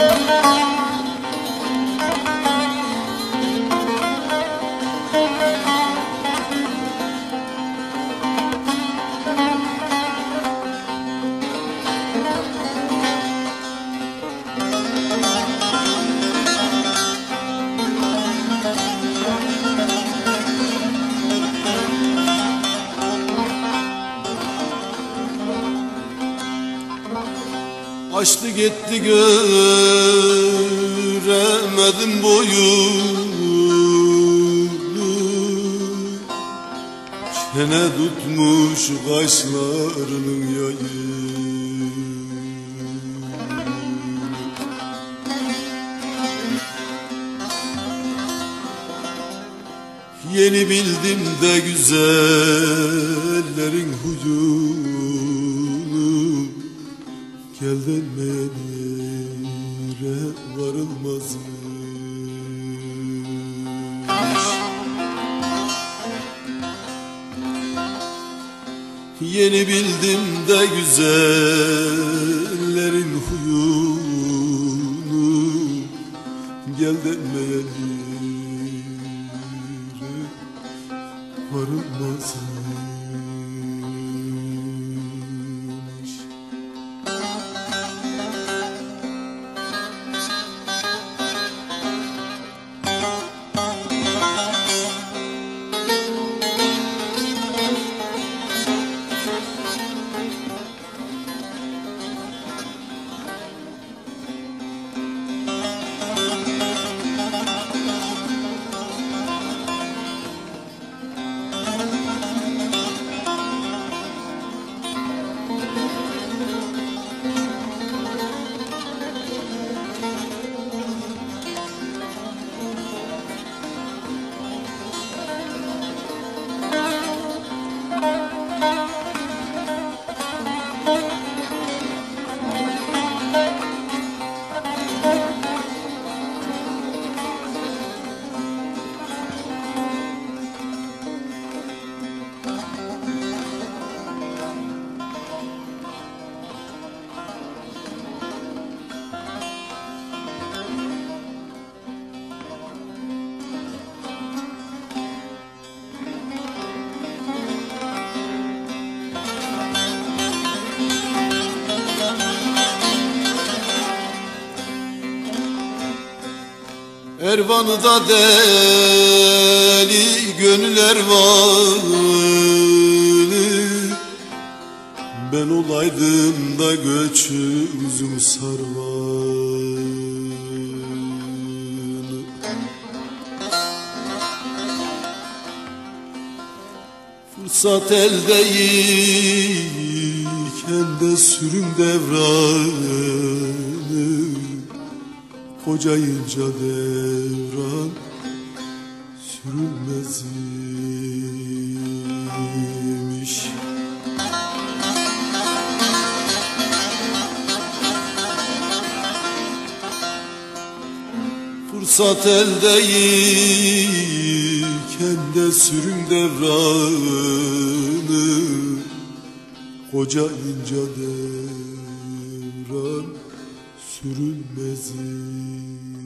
Música Açtı gitti göremedim boyunu. Çene tutmuş kaşlarının yayı Yeni bildim de güzellerin huyunu Gel denmeyen yere varılmazmış? Yeni bildim de güzellerin huyunu. Gel denmeyen yere varılmazmış Ervanı'da deli gönül ervanı Ben olaydım da göçümüzüm sarvanı. Fırsat eldeyken de sürüm devranı Kocayınca devran sürülmezmiş. Fırsat eldeyken de sürüm devranı. Kocayınca devran sürülmezmiş